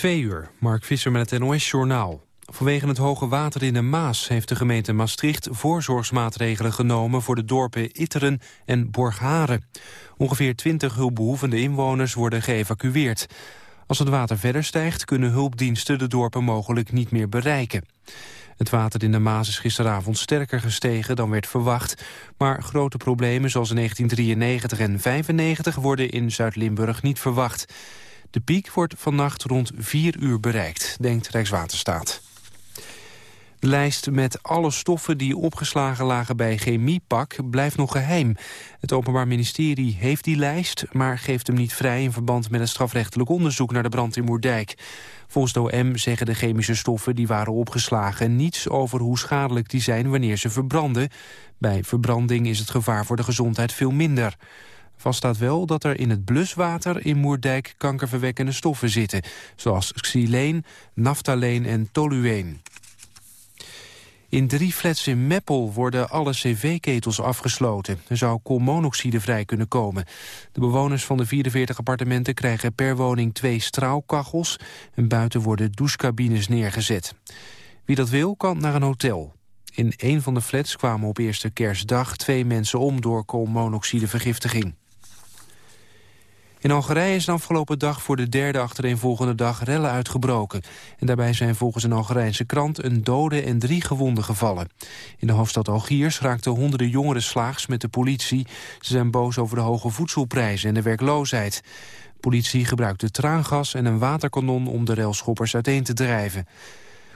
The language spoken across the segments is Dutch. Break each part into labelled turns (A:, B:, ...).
A: Twee uur, Mark Visser met het NOS-journaal. Vanwege het hoge water in de Maas heeft de gemeente Maastricht voorzorgsmaatregelen genomen voor de dorpen Itteren en Borgharen. Ongeveer 20 hulpbehoevende inwoners worden geëvacueerd. Als het water verder stijgt kunnen hulpdiensten de dorpen mogelijk niet meer bereiken. Het water in de Maas is gisteravond sterker gestegen dan werd verwacht. Maar grote problemen zoals in 1993 en 1995 worden in Zuid-Limburg niet verwacht. De piek wordt vannacht rond 4 uur bereikt, denkt Rijkswaterstaat. De lijst met alle stoffen die opgeslagen lagen bij Chemiepak blijft nog geheim. Het Openbaar Ministerie heeft die lijst, maar geeft hem niet vrij... in verband met het strafrechtelijk onderzoek naar de brand in Moerdijk. Volgens de OM zeggen de chemische stoffen die waren opgeslagen... niets over hoe schadelijk die zijn wanneer ze verbranden. Bij verbranding is het gevaar voor de gezondheid veel minder. Vast staat wel dat er in het bluswater in Moerdijk kankerverwekkende stoffen zitten, zoals xyleen, naftaleen en tolueen. In drie flats in Meppel worden alle cv-ketels afgesloten. Er zou koolmonoxide vrij kunnen komen. De bewoners van de 44 appartementen krijgen per woning twee straalkachels... en buiten worden douchecabines neergezet. Wie dat wil, kan naar een hotel. In een van de flats kwamen op eerste kerstdag twee mensen om door koolmonoxidevergiftiging. In Algerije is de afgelopen dag voor de derde achtereenvolgende dag rellen uitgebroken. En daarbij zijn volgens een Algerijnse krant een dode en drie gewonden gevallen. In de hoofdstad Algiers raakten honderden jongeren slaags met de politie. Ze zijn boos over de hoge voedselprijzen en de werkloosheid. De politie gebruikte traangas en een waterkanon om de railschoppers uiteen te drijven.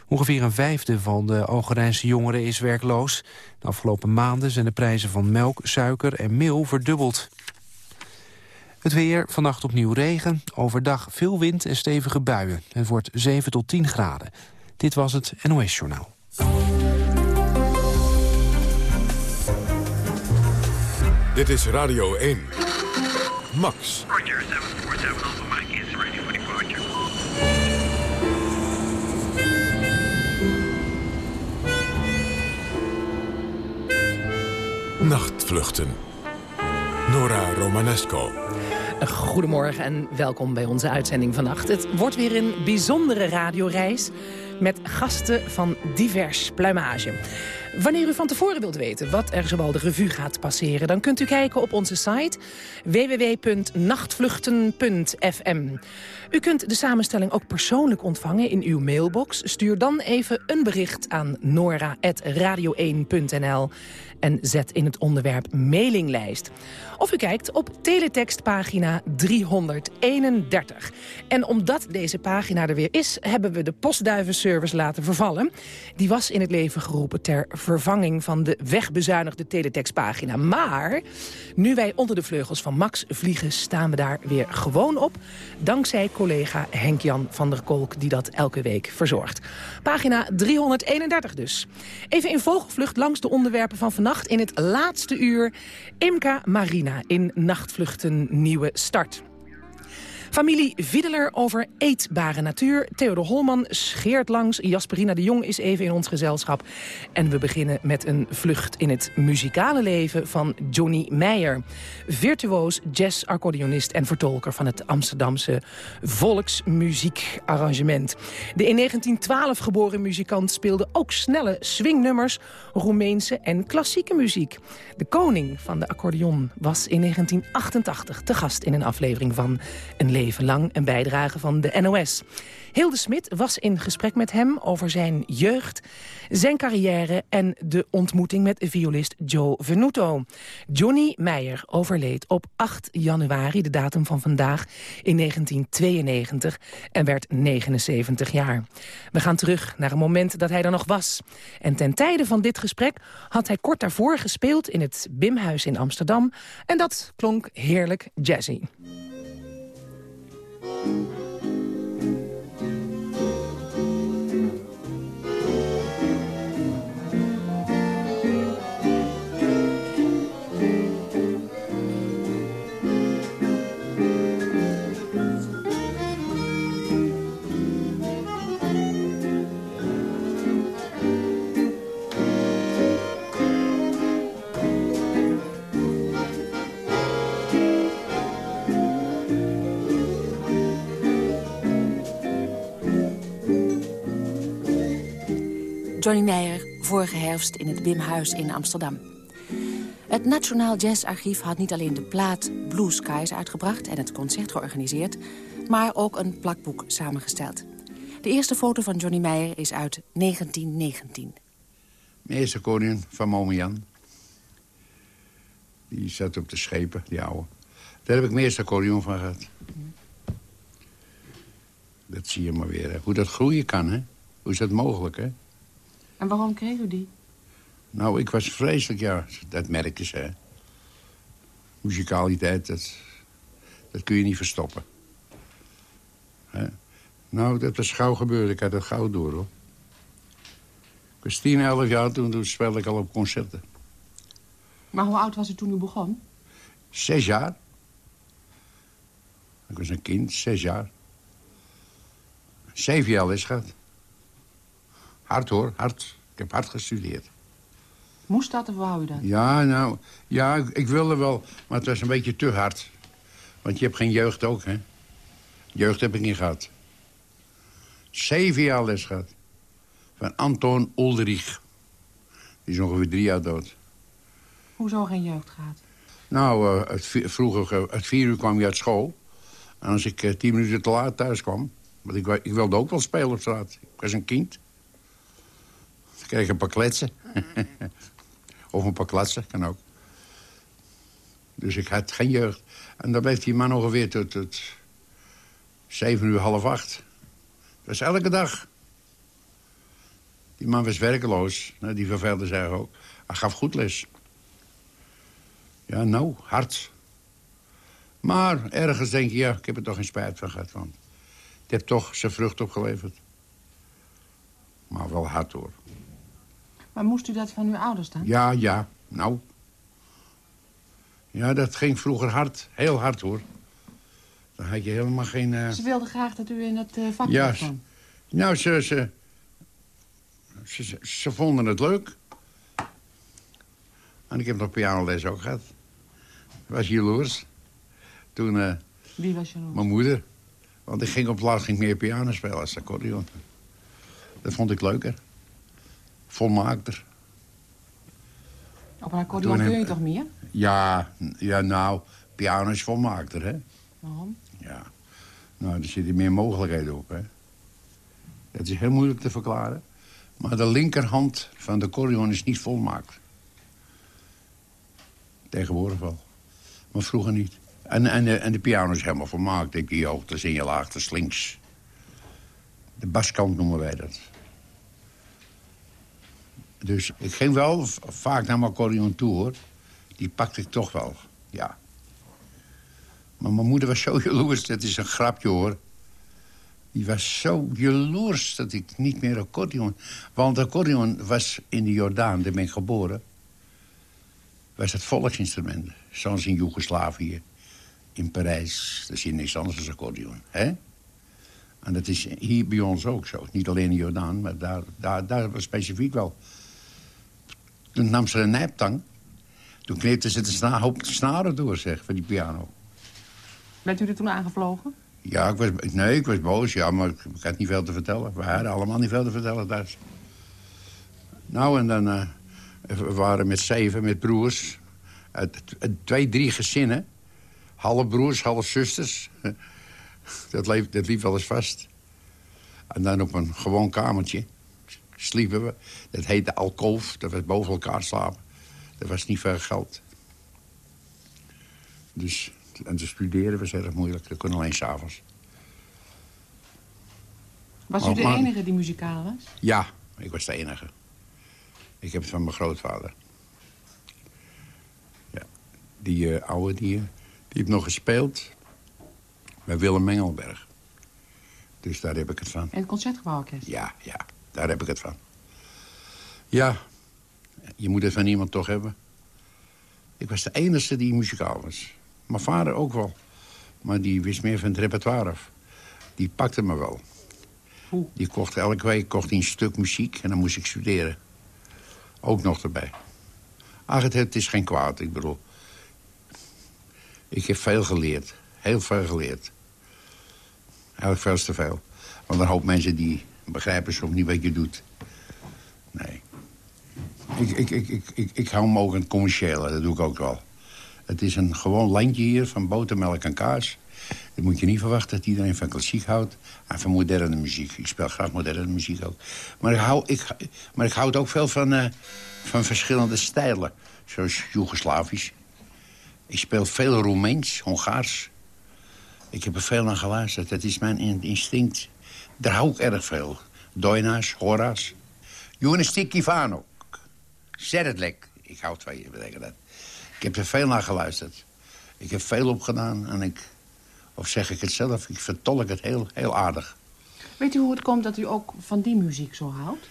A: Ongeveer een vijfde van de Algerijnse jongeren is werkloos. De afgelopen maanden zijn de prijzen van melk, suiker en meel verdubbeld. Het weer, vannacht opnieuw regen, overdag veel wind en stevige buien. Het wordt 7 tot 10 graden. Dit was het NOS Journaal.
B: Dit is Radio 1. Max.
C: Roger, 747 Alpha Mike is ready for departure.
B: Nachtvluchten. Nora Romanesco.
D: Goedemorgen en welkom bij onze uitzending vannacht. Het wordt weer een bijzondere radioreis met gasten van divers pluimage. Wanneer u van tevoren wilt weten wat er zowel de revue gaat passeren... dan kunt u kijken op onze site www.nachtvluchten.fm. U kunt de samenstelling ook persoonlijk ontvangen in uw mailbox. Stuur dan even een bericht aan nora.radio1.nl en zet in het onderwerp mailinglijst. Of u kijkt op teletextpagina 331. En omdat deze pagina er weer is, hebben we de postduivenservice laten vervallen. Die was in het leven geroepen ter vervanging van de wegbezuinigde teletextpagina. Maar nu wij onder de vleugels van Max vliegen, staan we daar weer gewoon op. Dankzij collega Henk-Jan van der Kolk, die dat elke week verzorgt. Pagina 331 dus. Even in vogelvlucht langs de onderwerpen van vannacht in het laatste uur. Imka Marina in Nachtvluchten Nieuwe Start. Familie Wiedeler over eetbare natuur. Theodor Holman scheert langs. Jasperina de Jong is even in ons gezelschap. En we beginnen met een vlucht in het muzikale leven van Johnny Meijer. Virtuoos jazz-accordeonist en vertolker van het Amsterdamse volksmuziekarrangement. De in 1912 geboren muzikant speelde ook snelle swingnummers, Roemeense en klassieke muziek. De koning van de accordeon was in 1988 te gast in een aflevering van Een leven leven lang een bijdrage van de NOS. Hilde Smit was in gesprek met hem over zijn jeugd, zijn carrière... en de ontmoeting met violist Joe Venuto. Johnny Meijer overleed op 8 januari, de datum van vandaag, in 1992... en werd 79 jaar. We gaan terug naar een moment dat hij er nog was. En ten tijde van dit gesprek had hij kort daarvoor gespeeld... in het Bimhuis in Amsterdam. En dat klonk heerlijk jazzy.
E: Música Johnny Meijer vorige herfst in het Wimhuis in Amsterdam. Het Nationaal Jazzarchief had niet alleen de plaat Blue Skies uitgebracht... en het concert georganiseerd, maar ook een plakboek samengesteld. De eerste foto van Johnny Meijer is uit 1919.
F: Mijn eerste koning van Momian. Die zat op de schepen, die oude. Daar heb ik accordeon van gehad. Dat zie je maar weer, hè. hoe dat groeien kan, hè. Hoe is dat mogelijk, hè?
E: En waarom kreeg u die?
F: Nou, ik was vreselijk, ja. Dat merkte ze, hè. Muzikaliteit, dat, dat kun je niet verstoppen. Hè? Nou, dat was gauw gebeurd. Ik had het gauw door, hoor. Ik was 10, 11 jaar, toen, toen speelde ik al op concerten.
E: Maar hoe oud was u toen u begon?
F: Zes jaar. Ik was een kind, zes jaar. Zeven jaar les gehad. Hard hoor, hard. Ik heb hard gestudeerd.
E: Moest dat of wou u dat?
F: Ja, nou, ja, ik, ik wilde wel, maar het was een beetje te hard. Want je hebt geen jeugd ook, hè? Jeugd heb ik niet gehad. Zeven jaar les gehad. Van Anton Ulrich. Die is ongeveer drie jaar dood.
E: Hoezo geen jeugd gehad?
F: Nou, uh, het, vroeger, uh, het vier uur kwam je uit school. En als ik uh, tien minuten te laat thuis kwam... want ik, ik wilde ook wel spelen op straat. Ik was een kind. Dan kreeg een paar kletsen. of een paar klatsen, kan ook. Dus ik had geen jeugd. En dan bleef die man ongeveer tot, tot zeven uur, half acht. Dat was elke dag. Die man was werkeloos. Nou, die verveelde zich ook. Hij gaf goed les. Ja, nou, hard. Maar ergens denk je, ja, ik heb er toch geen spijt van gehad. Want het heeft toch zijn vrucht opgeleverd. Maar wel hard, hoor.
E: Maar moest u dat van uw ouders dan?
F: Ja, ja, nou. Ja, dat ging vroeger hard. Heel hard, hoor. Dan had je helemaal geen... eh,
E: Ze wilden graag dat u in het uh, vak
F: Ja,
E: kwam.
F: Nou, ze, ze, ze, ze- ze vonden het leuk. En ik heb nog pianoles ook gehad. Was jaloers. Toen eh,
E: Wie was jaloers?
F: mijn moeder. Want ik ging op het laatst ging meer piano spelen als accordeon. Dat vond ik leuker. Volmaakter.
E: Op een accordeon kun je toch meer?
F: Ja, ja, nou, piano is volmaakter, hè.
E: Waarom?
F: Ja. Nou, er zitten meer mogelijkheden op, hè. Het is heel moeilijk te verklaren. Maar de linkerhand van de accordeon is niet volmaakt. Tegenwoordig wel. Maar vroeger niet. En, en, de, en de piano is helemaal volmaakt. Je hebt je hoogtes en je laagtes links. De baskant noemen wij dat. Dus ik ging wel vaak naar mijn accordeon toe, hoor. Die pakte ik toch wel, ja. Maar mijn moeder was zo jaloers, dat is een grapje, hoor. Die was zo jaloers dat ik niet meer accordeon... Want accordeon was in de Jordaan, daar ben ik geboren... was het volksinstrument. Zoals in Joegoslavië, in Parijs. Dat is hier niks anders dan accordeon, hè? En dat is hier bij ons ook zo. Niet alleen in Jordaan, maar daar, daar, daar specifiek wel. Toen nam ze een nijptang. Toen kneepte ze de sna hoop snaren door, zeg, van die piano.
E: Bent u er toen aangevlogen?
F: Ja, ik was, nee, ik was boos, ja, maar ik, ik had niet veel te vertellen. We hadden allemaal niet veel te vertellen thuis. Nou, en dan... eh, we waren met zeven, met broers. Uit, uit twee, drie gezinnen. Half broers, half zusters. Dat, leef, dat liep wel eens vast. En dan op een gewoon kamertje sliepen we. Dat heette alkoof, dat was boven elkaar slapen. Dat was niet veel geld. Dus, en te studeren was erg moeilijk. Dat kon alleen s'avonds.
E: Was u de
F: maar-
E: enige die muzikaal was?
F: Ja, ik was de enige. Ik heb het van mijn grootvader. Ja, die eh, oude, die, eh, die heeft nog gespeeld bij Willem Mengelberg. Dus daar heb ik het van.
E: In het Concertgebouworkest?
F: Ja, ja, daar heb ik het van. Ja, je moet het van iemand toch hebben. Ik was de enige die muzikaal was. Mijn vader ook wel. Maar die wist meer van het repertoire af. Die pakte me wel. Die kocht elke week kocht hij een stuk muziek en dan moest ik studeren. Ook nog erbij. Ach, het, het is geen kwaad, ik bedoel. Ik heb veel geleerd. Heel veel geleerd. Eigenlijk veel te veel. Want een hoop mensen die begrijpen soms niet wat je doet. Ik, ik, ik, ik, ik, ik hou hem ook in het commerciële, dat doe ik ook wel. Het is een gewoon landje hier van botermelk en kaas. Dan moet je niet verwachten dat iedereen van klassiek houdt... en van moderne muziek. Ik speel graag moderne muziek ook. Maar ik hou, ik, maar ik houd ook veel van, eh, van verschillende stijlen. Zoals Joegoslavisch. Ik speel veel Roemeens, Hongaars. Ik heb er veel naar geluisterd. Dat is mijn in- instinct. Daar hou ik erg veel. Doina's, Hora's. Johannestik Ivano. Zerdlek. Ik hou je, betekent dat. Ik heb er veel naar geluisterd. Ik heb veel opgedaan en ik... Of zeg ik het zelf, ik vertolk het heel, heel aardig.
E: Weet u hoe het komt dat u ook van die muziek zo houdt?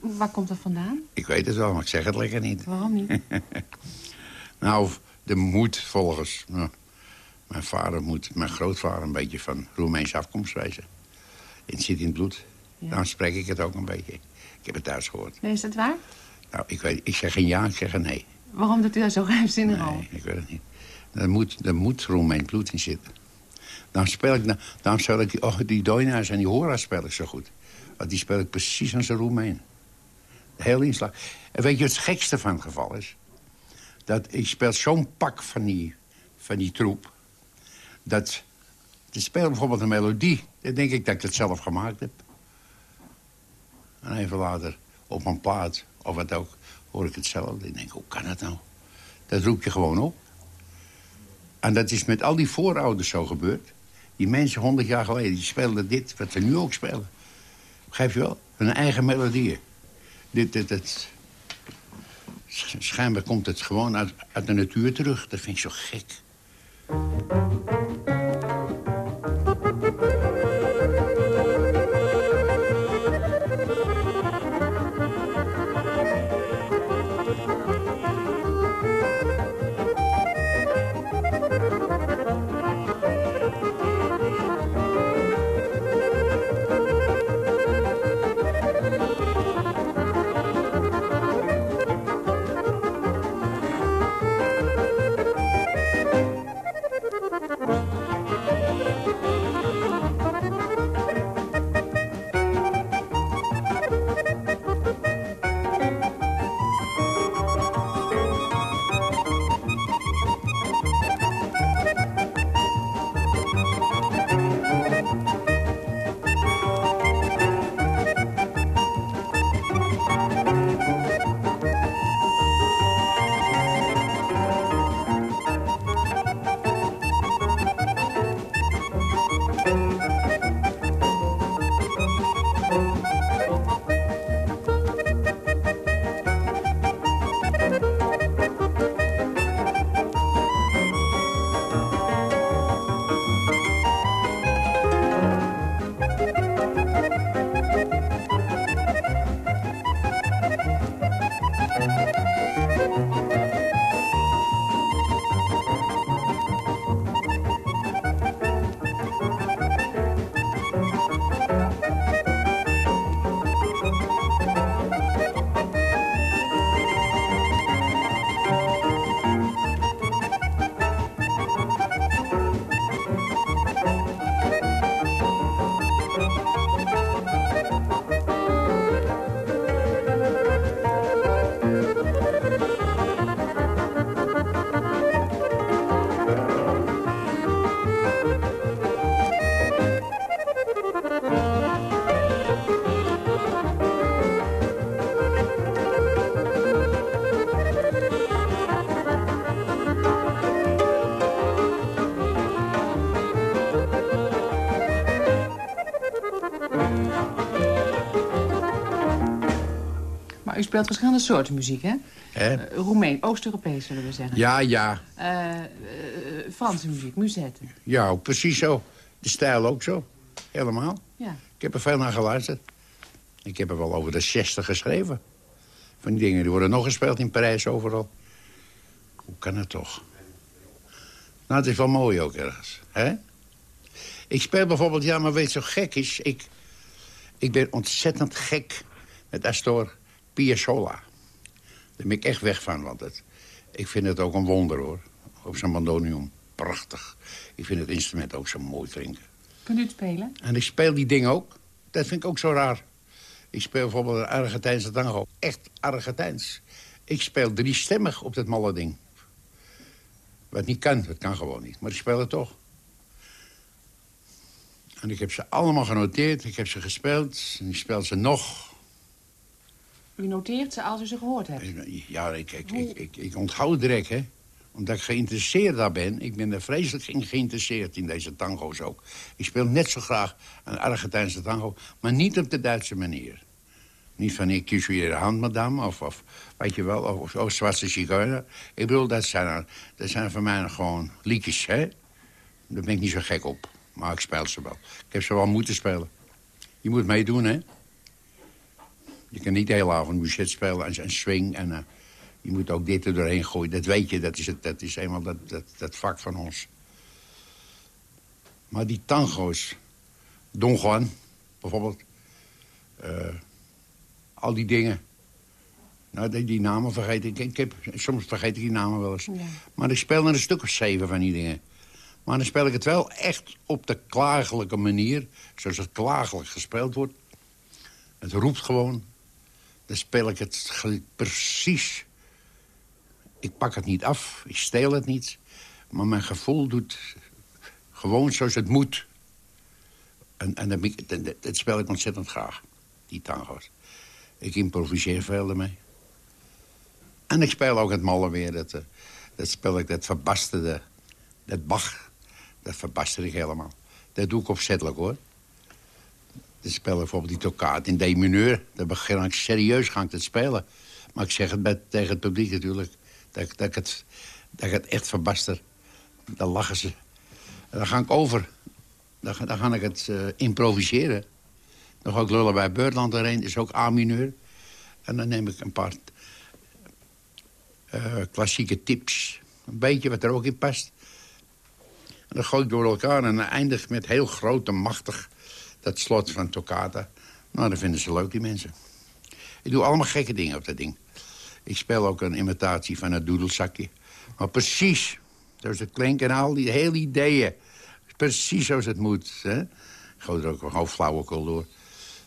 E: Waar komt dat vandaan?
F: Ik weet het wel, maar ik zeg het lekker niet.
E: Waarom niet?
F: Nou, de moedvolgers. Nou, mijn vader moet, mijn grootvader een beetje van Roemeense afkomst wezen. Het zit in het bloed.
E: Ja.
F: Daarom spreek ik het ook een beetje. Ik heb het thuis gehoord.
E: Nee, is dat waar?
F: Nou, ik, weet, ik zeg een ja, ik zeg een nee.
E: Waarom doet u daar zo geheimzinnig over?
F: Nee, ik weet het niet. Er moet, er moet Roemeens bloed in zitten. Daarom speel ik, daarom speel ik oh, die Doina's en die Hora's speel ik zo goed. Want die speel ik precies als een Roemeen. Heel inslag. En weet je het gekste van het geval is? Dat ik speel zo'n pak van die, van die troep... dat te spelen bijvoorbeeld een melodie... dan denk ik dat ik het zelf gemaakt heb. En even later op een plaat of wat ook... hoor ik hetzelfde. Ik denk, hoe kan dat nou? Dat roep je gewoon op. En dat is met al die voorouders zo gebeurd. Die mensen honderd jaar geleden, die speelden dit, wat we nu ook spelen. Begrijp je wel? Hun eigen melodieën. Dit, dit, dit. Sch- Schijnbaar komt het gewoon uit, uit de natuur terug. Dat vind ik zo gek.
E: Speelt verschillende soorten muziek, hè? Eh, Roemeen, Oost-Europees zullen we zeggen.
F: Ja, ja.
E: Eh, eh, Franse muziek, musette.
F: Ja, ook precies zo. De stijl ook zo. Helemaal.
E: Ja.
F: Ik heb er veel naar geluisterd. Ik heb er wel over de 60 geschreven. Van die dingen die worden nog gespeeld in Parijs overal. Hoe kan het toch? Nou, het is wel mooi ook ergens. Hè? Ik speel bijvoorbeeld, ja, maar weet je, zo gek is... Ik, ik ben ontzettend gek met Astor Piazzolla. Daar ben ik echt weg van, want het, ik vind het ook een wonder, hoor. Op zijn mandonium. Prachtig. Ik vind het instrument ook zo mooi klinken.
E: Kunt u het spelen?
F: En ik speel die dingen ook. Dat vind ik ook zo raar. Ik speel bijvoorbeeld een Argentijnse tango. Echt Argentijns. Ik speel driestemmig op dat malle ding. Wat niet kan, dat kan gewoon niet. Maar ik speel het toch. En ik heb ze allemaal genoteerd. Ik heb ze gespeeld. En ik speel ze nog.
E: U noteert ze als u ze gehoord hebt.
F: Ja, ik, ik, ik, ik, ik onthoud direct, hè. Omdat ik geïnteresseerd daar ben. Ik ben er vreselijk in geïnteresseerd in deze tango's ook. Ik speel net zo graag een Argentijnse tango, maar niet op de Duitse manier. Niet van ik kies weer de hand, madame, of, of weet je wel, of, of zwarte zigeuner. Ik bedoel, dat zijn, dat zijn voor mij gewoon liedjes, hè. Daar ben ik niet zo gek op. Maar ik speel ze wel. Ik heb ze wel moeten spelen. Je moet meedoen, hè. Je kan niet de hele avond muziek spelen en, en swing. En, uh, je moet ook dit er doorheen gooien. Dat weet je, dat is, het, dat is eenmaal dat, dat, dat vak van ons. Maar die tango's, Don Juan bijvoorbeeld... Uh, al die dingen. Nou, die, die namen vergeet ik. ik heb, soms vergeet ik die namen wel eens. Ja. Maar ik speel er een stuk of zeven van die dingen. Maar dan speel ik het wel echt op de klagelijke manier. Zoals het klagelijk gespeeld wordt. Het roept gewoon. Dan speel ik het precies. Ik pak het niet af. Ik steel het niet. Maar mijn gevoel doet gewoon zoals het moet. En, en dat, dat, speel ik ontzettend graag. Die tango's. Ik improviseer veel ermee. En ik speel ook het malle weer. Dat, eh, dat speel ik, dat verbasterde. Dat Bach, dat verbaster ik helemaal. Dat doe ik opzettelijk, hoor. Dan speel ik bijvoorbeeld die toccata in D mineur. Dan begin ik serieus gaan te spelen. Maar ik zeg het bij, tegen het publiek natuurlijk. Dat, dat, ik het, dat ik het echt verbaster. Dan lachen ze. Dan ga ik over. Dan, dan ga ik het uh, improviseren. Dan ga ik lullen bij Beurtland erheen. Is ook A-mineur. En dan neem ik een paar uh, klassieke tips. Een beetje wat er ook in past. En dan gooi ik door elkaar en dan eindig met heel groot en machtig... dat slot van Toccata. Nou, dat vinden ze leuk, die mensen. Ik doe allemaal gekke dingen op dat ding. Ik speel ook een imitatie van het doedelzakje. Maar precies zoals het klinkt en al die hele ideeën. Precies zoals het moet. Hè? Ik gooi er ook gewoon flauwekul door.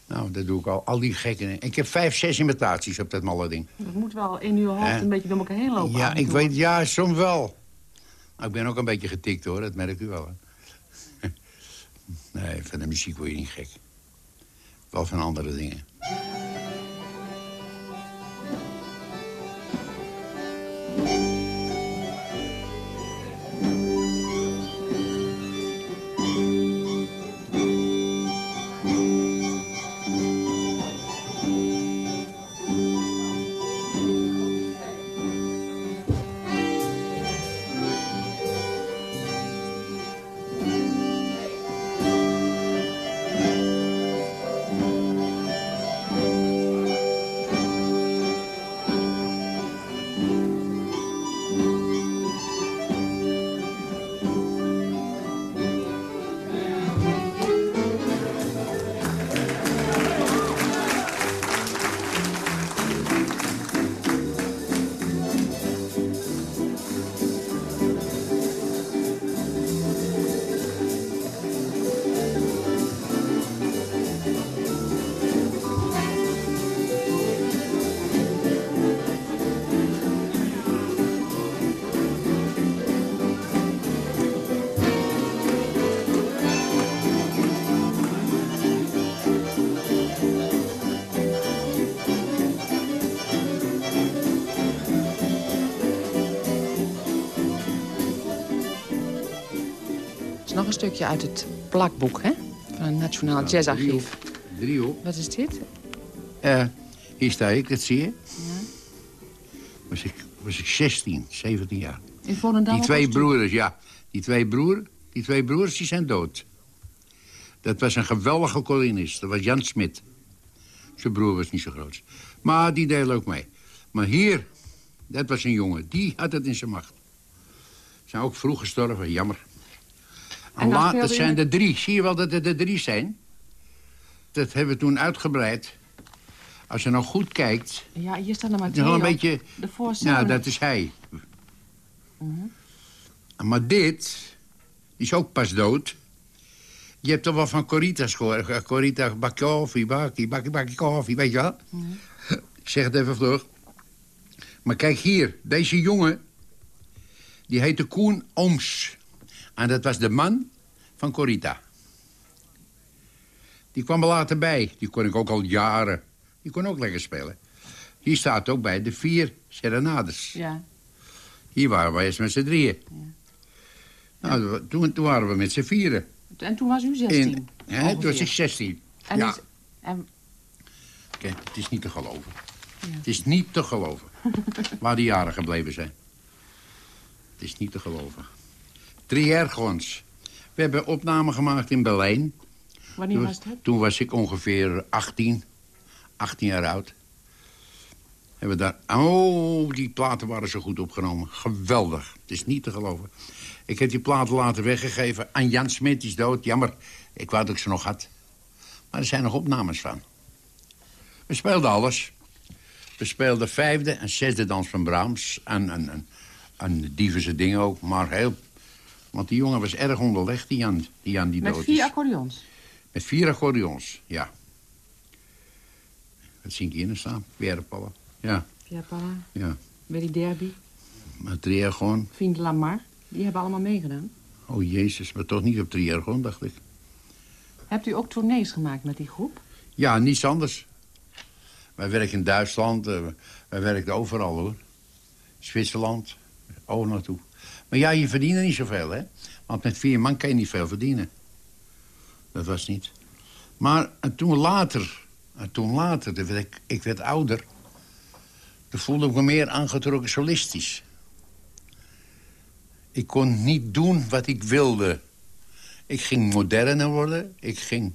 F: Nou, dat doe ik al. Al die gekke Ik heb vijf, zes imitaties op dat malle ding.
E: Dat moet wel in uw hoofd een beetje door elkaar heen lopen.
F: Ja, ik weet, ja, soms wel. Nou, ik ben ook een beetje getikt, hoor. Dat merkt u wel, hè. Nee, van de muziek word je niet gek. Wel van andere dingen.
E: Stukje uit het plakboek, hè? Van het Nationaal ja, Jazzarchief.
F: Drie hoor.
E: Wat is dit?
F: Uh, hier sta ik, dat zie je. Ja. Was, ik, was ik 16, 17 jaar.
E: In Volendam?
F: Die twee broers, ja. Die twee, broer, die twee broers die zijn dood. Dat was een geweldige collinist. Dat was Jan Smit. Zijn broer was niet zo groot. Maar die deed ook mee. Maar hier, dat was een jongen. Die had het in zijn macht. Zijn ook vroeg gestorven, jammer. Laat, dat zijn er drie. Zie je wel dat het er drie zijn? Dat hebben we toen uitgebreid. Als je nou goed kijkt...
E: Ja, hier staat nog maar twee
F: een beetje, De Nou, dat is hij. Mhm. Maar dit, die is ook pas dood. Je hebt toch wel van Coritas gehoord. Eh, Corita, bak koffie, bakkie, bakkie, bakkie koffie, weet je wel? Ik zeg het even vlug. Maar kijk hier, deze jongen... die heette Koen Ooms. En dat was de man van Corita. Die kwam er later bij. Die kon ik ook al jaren. Die kon ook lekker spelen. Hier staat ook bij de vier serenades.
E: Ja.
F: Hier waren wij eens met z'n drieën. Nou, toen, toen waren we met z'n vieren.
E: En toen was u 16?
F: In, hè, toen was ik 16.
E: En,
F: ja,
E: is- en
F: kijk, het is niet te geloven. Het is niet te geloven. waar die jaren gebleven zijn. Het is niet te geloven. Triergons. We hebben opname gemaakt in Berlijn.
E: wanneer
F: Toen,
E: was dat?
F: toen was ik ongeveer 18. 18 jaar oud. Hebben we daar... Oh, die platen waren zo goed opgenomen. Geweldig. Het is niet te geloven. Ik heb die platen later weggegeven aan Jan Smit. Die is dood. Jammer. Ik wou dat ik ze nog had. Maar er zijn nog opnames van. We speelden alles. We speelden vijfde en zesde dans van Brahms. En, en, en, en diverse dingen ook. Maar heel... Want die jongen was erg onderlegd, die Jan die, Jan die
E: Met vier accordeons.
F: Met vier accordeons, ja. Dat zie ik hier staan, Pierrepallen. Ja,
E: Ja, Palla,
F: ja.
E: Willy Derby,
F: Maar Triergon,
E: Fiend Lamar. Die hebben allemaal meegedaan.
F: oh jezus, maar toch niet op Triergon, dacht ik.
E: Hebt u ook tournees gemaakt met die groep?
F: Ja, niets anders. Wij werken in Duitsland, eh, wij werken overal hoor. Zwitserland, ook naartoe. Maar ja, je verdient niet zoveel, hè. Want met vier man kan je niet veel verdienen. Dat was niet. Maar later, en toen later, toen werd ik, ik werd ouder... toen voelde ik me meer aangetrokken solistisch. Ik kon niet doen wat ik wilde. Ik ging moderner worden, ik ging...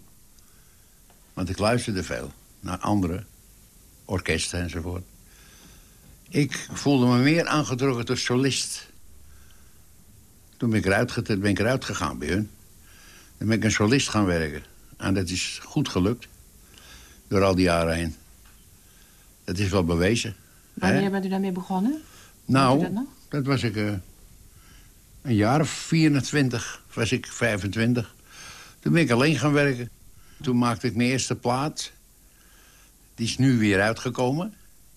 F: Want ik luisterde veel naar andere orkesten enzovoort. Ik voelde me meer aangetrokken tot solist. Toen ben ik eruit, ben ik eruit gegaan bij hun. Dan ben ik een solist gaan werken. En dat is goed gelukt. Door al die jaren heen. Dat is wel bewezen. hè?
E: Wanneer bent u daarmee begonnen?
F: Nou,
E: dat
F: was ik eh, een jaar of 24, was ik 25. Toen ben ik alleen gaan werken. Toen maakte ik mijn eerste plaat. Die is nu weer uitgekomen.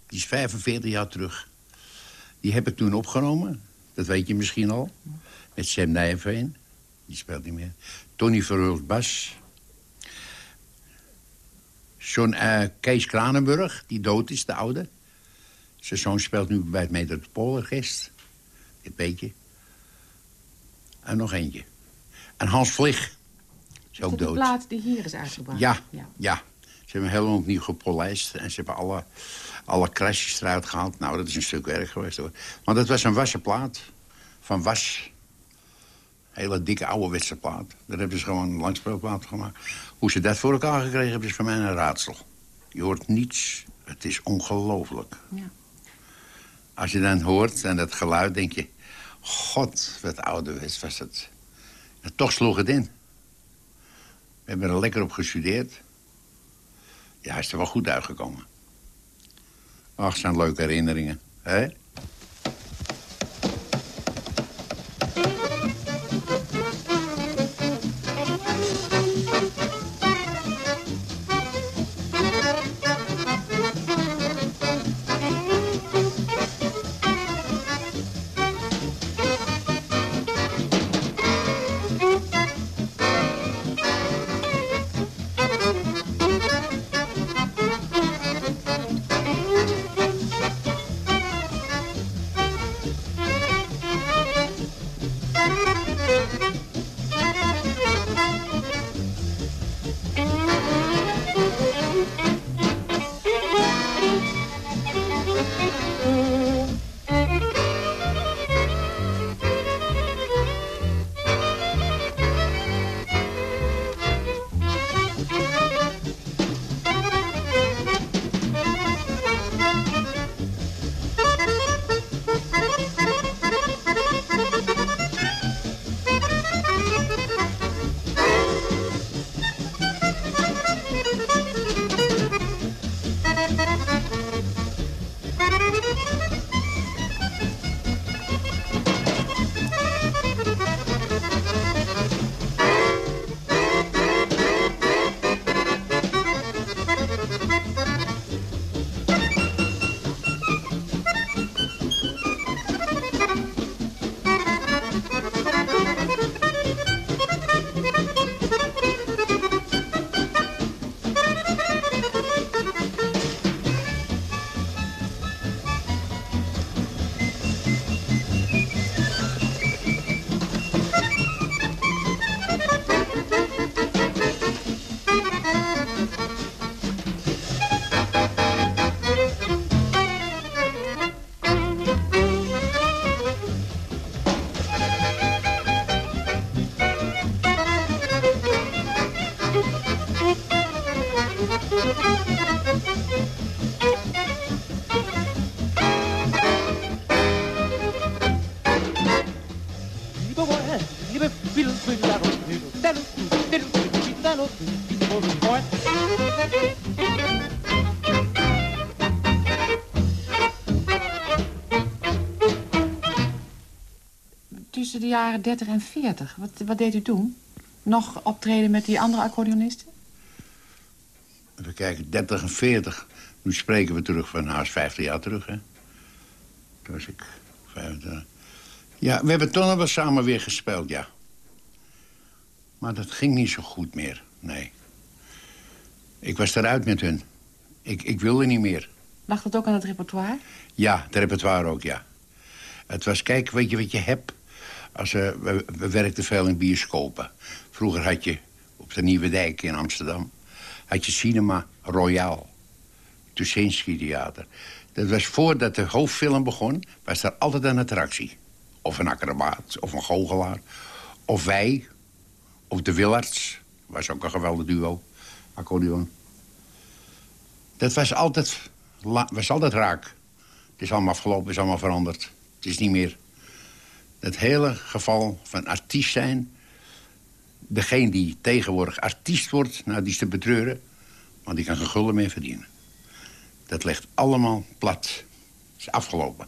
F: Die is 45 jaar terug. Die heb ik toen opgenomen. Dat weet je misschien al. Met Sam Nijveen. Die speelt niet meer. Tony Verhulst bas. Zo'n eh, Kees Kranenburg, die dood is, de oude. Zijn zoon speelt nu bij het Metropoolorkest. Een beetje. En nog eentje. En Hans Vlig. Is ook
E: dat
F: dood.
E: plaat die hier is uitgebracht?
F: Ja,
E: ja.
F: ja. Ze hebben helemaal opnieuw gepolijst. En ze hebben alle, alle krasjes eruit gehaald. Nou, dat is een stuk werk geweest hoor. Want het was een wassen plaat. Van was. Hele dikke ouderwetse plaat. Daar hebben ze gewoon een langspeelplaat gemaakt. Hoe ze dat voor elkaar gekregen hebben, is voor mij een raadsel. Je hoort niets. Het is ongelooflijk.
E: Ja.
F: Als je dan hoort en dat geluid, denk je... God, wat ouderwets was het. En toch sloeg het in. We hebben er lekker op gestudeerd. Ja, hij is er wel goed uitgekomen. Ach, zijn leuke herinneringen. hè?
E: Tussen de jaren 30 en 40, wat, wat deed u toen? Nog optreden met die andere accordeonisten?
F: Even kijken, 30 en 40. Nu spreken we terug van haast 50 jaar terug, hè. Toen was ik 25. Ja, we hebben toen nog wel samen weer gespeeld, ja. Maar dat ging niet zo goed meer, nee. Ik was eruit met hun. Ik, ik wilde niet meer.
E: Lag dat ook aan het repertoire?
F: Ja, het repertoire ook, ja. Het was, kijk, weet je wat je hebt? Als, eh, we, we werkten veel in bioscopen. Vroeger had je op de Nieuwe Dijk in Amsterdam... had je Cinema Royal. Tuschinski Theater. Dat was voordat de hoofdfilm begon... was er altijd een attractie. Of een acrobaat, of een goochelaar. Of wij, of de Willards. Was ook een geweldig duo. Accordeon. Dat was altijd, was altijd raak. Het is allemaal afgelopen, het is allemaal veranderd. Het is niet meer. Het hele geval van artiest zijn... degene die tegenwoordig artiest wordt, nou, die is te betreuren. Want die kan geen gulden meer verdienen. Dat ligt allemaal plat. Het is afgelopen.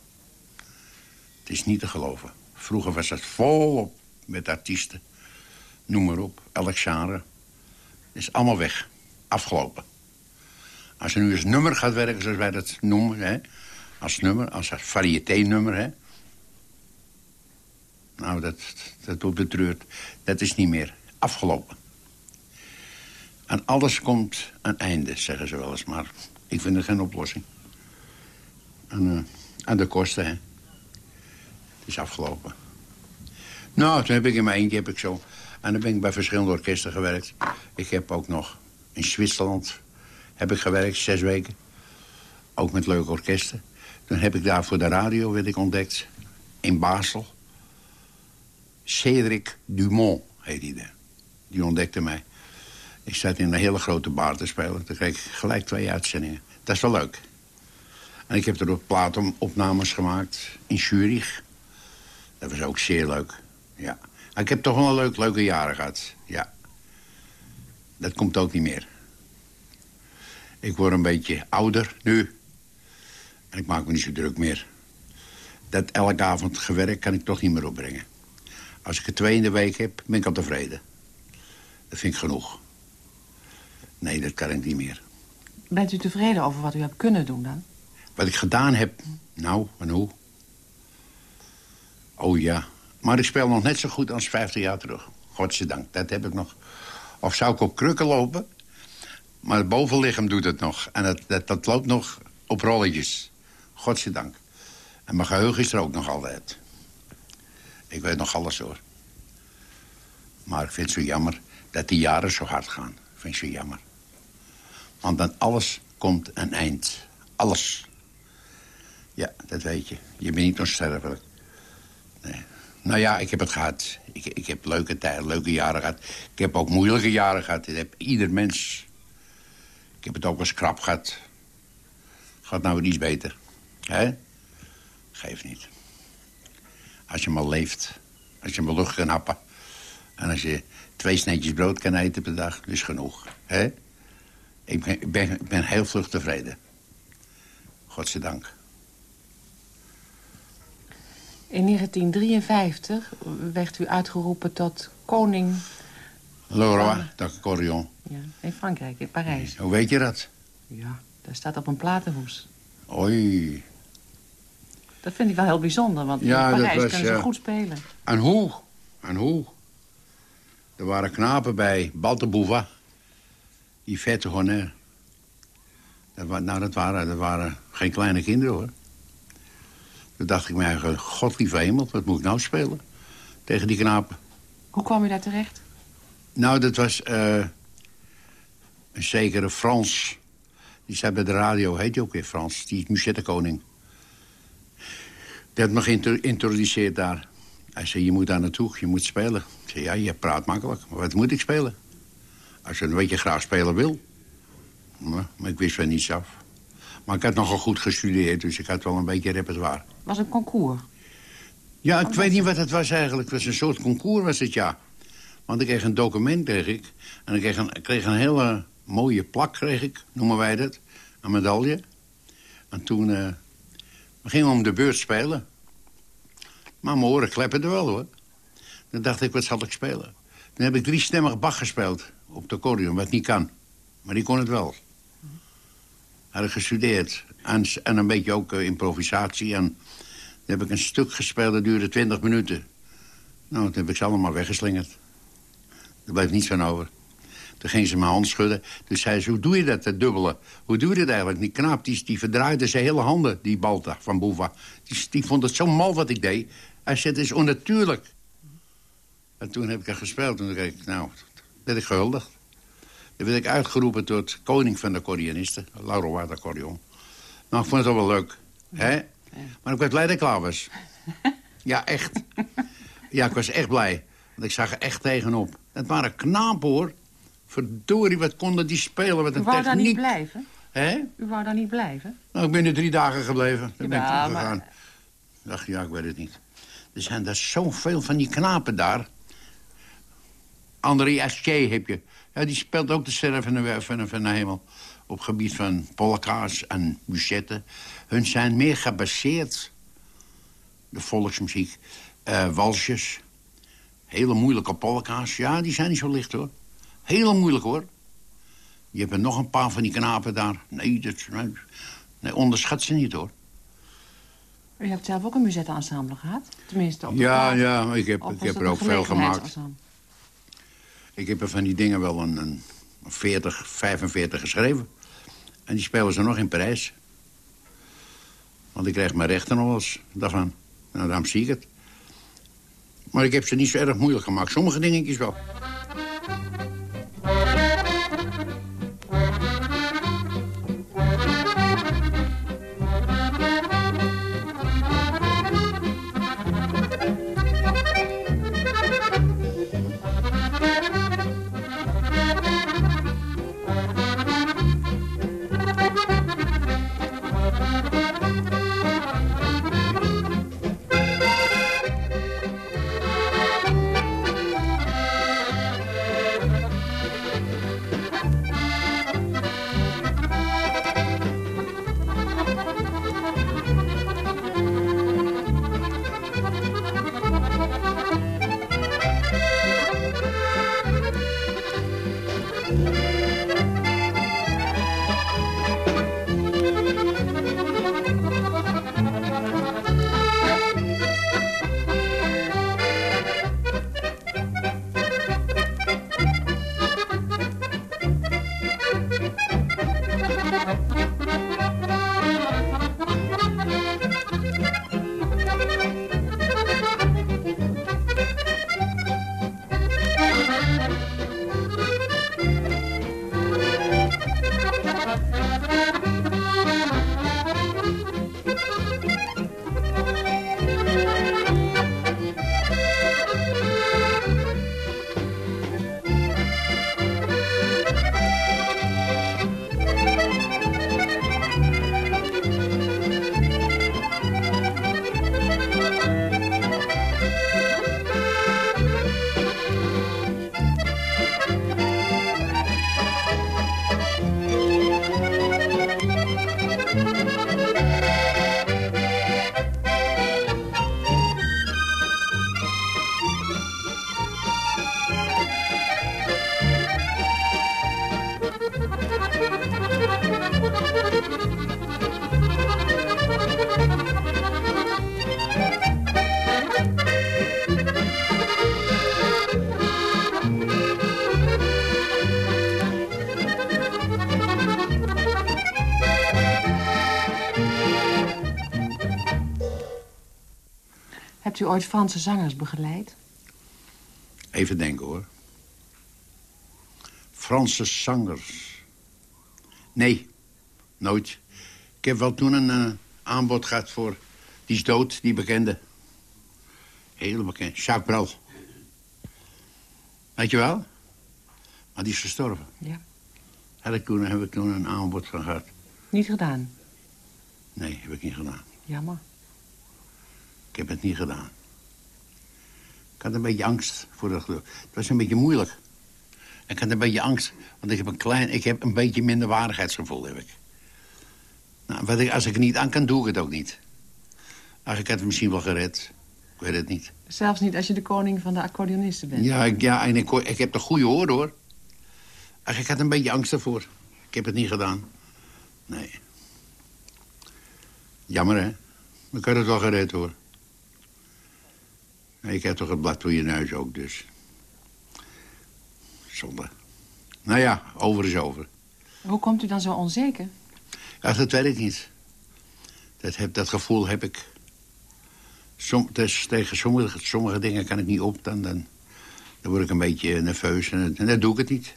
F: Het is niet te geloven. Vroeger was het volop met artiesten. Noem maar op, elk genre. Het is allemaal weg. Afgelopen. Als je nu als nummer gaat werken, zoals wij dat noemen... Hè, als nummer, als variété-nummer... Nou, dat, dat wordt betreurd. Dat is niet meer. Afgelopen. Aan alles komt een einde, zeggen ze wel eens. Maar ik vind er geen oplossing. Aan, eh, aan de kosten, hè. Het is afgelopen. Nou, toen heb ik in mijn eentje heb ik zo... En dan ben ik bij verschillende orkesten gewerkt. Ik heb ook nog in Zwitserland heb ik gewerkt, zes weken. Ook met leuke orkesten. Toen heb ik daar voor de radio werd ik ontdekt. In Basel. Cédric Dumont heet hij. Die ontdekte mij. Ik zat in een hele grote bar te spelen. Toen kreeg ik gelijk twee uitzendingen. Dat is wel leuk. En ik heb er ook platenopnames gemaakt in Zurich. Dat was ook zeer leuk. Ja. Ik heb toch wel een leuk, leuke jaren gehad. Ja. Dat komt ook niet meer. Ik word een beetje ouder nu. En ik maak me niet zo druk meer. Dat elke avond gewerkt kan ik toch niet meer opbrengen. Als ik er twee in de week heb, ben ik al tevreden. Dat vind ik genoeg. Nee, dat kan ik niet meer.
E: Bent u tevreden over wat u hebt kunnen doen dan?
F: Wat ik gedaan heb, nou, en hoe? Oh ja, maar ik speel nog net zo goed als 50 jaar terug. Godzijdank, dat heb ik nog. Of zou ik op krukken lopen? Maar het bovenlichaam doet het nog. En dat, dat, dat loopt nog op rolletjes. Godzijdank. En mijn geheugen is er ook nog altijd. Ik weet nog alles hoor. Maar ik vind het zo jammer dat die jaren zo hard gaan. Ik vind het zo jammer. Want aan alles komt een eind. Alles. Ja, dat weet je. Je bent niet onsterfelijk. Nee. Nou ja, ik heb het gehad. Ik, ik heb leuke tijden, leuke jaren gehad. Ik heb ook moeilijke jaren gehad. Dat heb ieder mens. Ik heb het ook eens krap gehad. Gaat nou weer iets beter. hè? Geeft niet. Als je maar leeft. Als je maar lucht kan happen. En als je twee sneetjes brood kan eten per dag, is genoeg. hè? Ik ben, ik ben, heel vlug tevreden. Godzijdank.
E: In 1953 werd u uitgeroepen tot koning
F: Leroy d'Accordion.
E: ja, in Frankrijk, in Parijs.
F: Hoe weet je dat?
E: Ja, daar staat op een platenhoes.
F: Oei.
E: Dat vind ik wel heel bijzonder, want
F: Ja,
E: in Parijs
F: was,
E: kunnen ze
F: ja.
E: goed spelen.
F: En hoe? En hoe? Er waren knapen bij Baltebouva. Yvette Honner. Dat, nou, dat waren, dat waren geen kleine kinderen, hoor. Toen dacht ik me eigenlijk, god lieve hemel, wat moet ik nou spelen? Tegen die knapen.
E: Hoe kwam u daar terecht?
F: Nou, dat was eh, een zekere Frans. Die zei bij de radio, heet hij ook weer Frans. Die is muzettenkoning. Die had me geïntroduceerd daar. Hij zei, je moet daar naartoe, je moet spelen. Ik zei, ja, je praat makkelijk. Maar wat moet ik spelen? Als je een beetje graag spelen wil. Maar ik wist wel niets af. Maar ik had nogal goed gestudeerd, dus ik had wel een beetje repertoire.
E: Was een concours.
F: Ja, ik weet niet wat het was eigenlijk. Het was een soort concours was het, ja. Want ik kreeg een document, kreeg ik. En ik kreeg een, ik kreeg een hele mooie plak, kreeg ik, noemen wij dat. Een medaille. En toen eh, we gingen om de beurt spelen. Maar mijn oren klepperden wel, hoor. Dan dacht ik, wat zal ik spelen? Dan heb ik driestemmig Bach gespeeld op de accordeon, wat niet kan. Maar die kon het wel. Had ik gestudeerd. En, en een beetje ook eh, improvisatie. En dan heb ik een stuk gespeeld, dat duurde 20 minuten. Nou, toen heb ik ze allemaal weggeslingerd. Er bleef niets van over. Toen ging ze mijn hand schudden. Toen zei ze, hoe doe je dat, dat dubbele? Hoe doe je dat eigenlijk? Die knaap die, die verdraaide zijn hele handen, die Balta van Boeva. Die, die vond het zo mal wat ik deed. Hij zei, het is onnatuurlijk. En toen heb ik er gespeeld. En toen dacht ik, nou, werd ik gehuldigd. Dan werd ik uitgeroepen tot koning van de accordeonisten. Lauro Waard accordeon. Nou, ik vond het wel leuk. Hè? Maar ik was blij dat ik klaar was. Ja, echt. Ja, ik was echt blij. Want ik zag er echt tegenop. Het waren knapen, hoor. Verdorie, wat konden die spelen? Wat
E: U
F: een
E: wou daar
F: techniek.
E: niet blijven?
F: Hè?
E: U wou daar niet blijven?
F: Nou, ik ben er drie dagen gebleven. Toen ben ik teruggegaan.
E: maar-
F: Ik dacht, ja, ik weet het niet. Er zijn er zoveel van die knapen daar. André Asche heb je. Ja, die speelt ook de sterren van de, van, de, van de hemel. Op gebied van polka's en musetten. Hun zijn meer gebaseerd. De volksmuziek. eh walsjes. Hele moeilijke polka's. Ja, die zijn niet zo licht, hoor. Heel moeilijk, hoor. Je hebt er nog een paar van die knapen daar. Nee, dat, nee, nee onderschat ze niet, hoor.
E: U hebt zelf ook een muzettenensemble gehad? Tenminste, op de
F: Ja,
E: plaat.
F: ja, ik heb, ik heb er ook veel gemaakt. Ik heb er van die dingen wel een, een 40, 45 geschreven. En die spelen ze nog in Parijs. Want ik krijg mijn rechten nog wel eens daarvan. Nou, daarom zie ik het. Maar ik heb ze niet zo erg moeilijk gemaakt. Sommige dingetjes wel.
E: Hebt u ooit Franse zangers begeleid?
F: Even denken, hoor. Franse zangers. Nee, nooit. Ik heb wel toen een eh, aanbod gehad voor... Die is dood, die bekende. Heel bekend. Jacques Brel. Weet je wel? Maar die is gestorven.
E: Ja.
F: Ik toen, heb ik toen een aanbod van gehad.
E: Niet gedaan.
F: Nee, heb ik niet gedaan.
E: Jammer.
F: Ik heb het niet gedaan. Ik had een beetje angst voor dat geluk. Het was een beetje moeilijk. Ik had een beetje angst, want ik heb een klein... Ik heb een beetje minderwaardigheidsgevoel, heb ik. Nou, wat ik, als ik er niet aan kan, doe ik het ook niet. Ach, ik had het misschien wel gered. Ik weet het niet.
E: Zelfs niet als je de koning van de accordeonisten bent.
F: Ja, ik, ja en ik, ik heb de goede hoor, hoor. Ach, ik had een beetje angst ervoor. Ik heb het niet gedaan. Nee. Jammer, hè? Ik had het wel gered, hoor. Ik heb toch het blad voor je neus ook, dus. Zonde. Nou ja, over is over.
E: Hoe komt u dan zo onzeker?
F: Ach, dat weet ik niet. Dat, heb, dat gevoel heb ik. Som, dus tegen sommige, sommige dingen kan ik niet op. Dan, dan, dan word ik een beetje nerveus en, en dan doe ik het niet.